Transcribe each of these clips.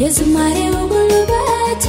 የዝማሬው ጉልበት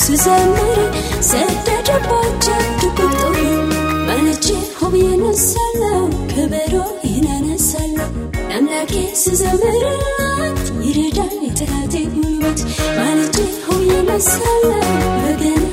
ስዘምር ሰደደባቸው ድብብጦሪ መልቼ ሆብ የነሳለው ከበሮ ይነነሳለው ለአምላኬ ስዘምርላት ይረዳል የጠላቴ ጉልበት መልቼ ሆብ የነሳለው በገና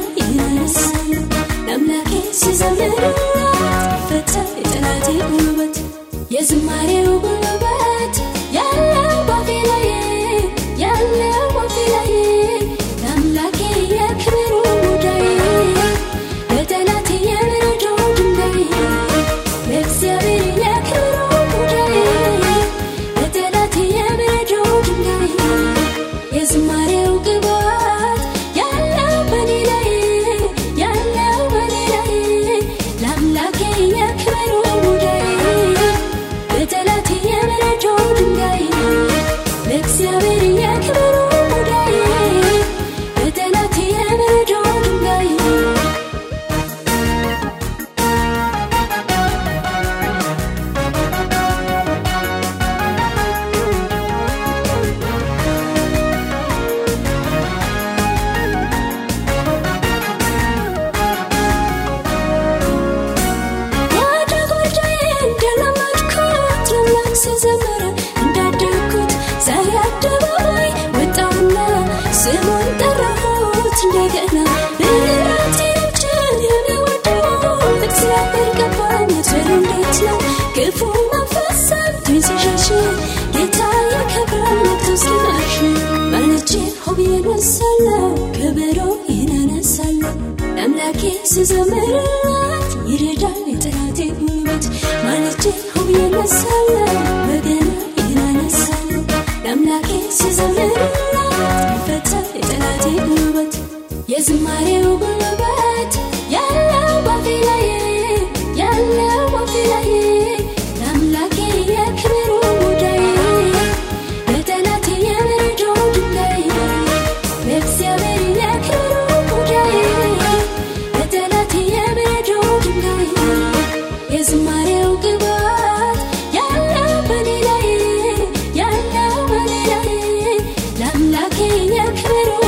ሲያበር ገባኝ የትር እንዴት ነው ክፉ መንፈስ ሰምቶኝ ሲሸሽ ጌታ ያከብራል ወቅቱ ሲመሽ ማለቼ ሆብዬን ወሳለው በገና ይነነሳለሁ ለአምላኬ ስዘምርላት ይፈታል የጠላቴ የዝማሬው you can't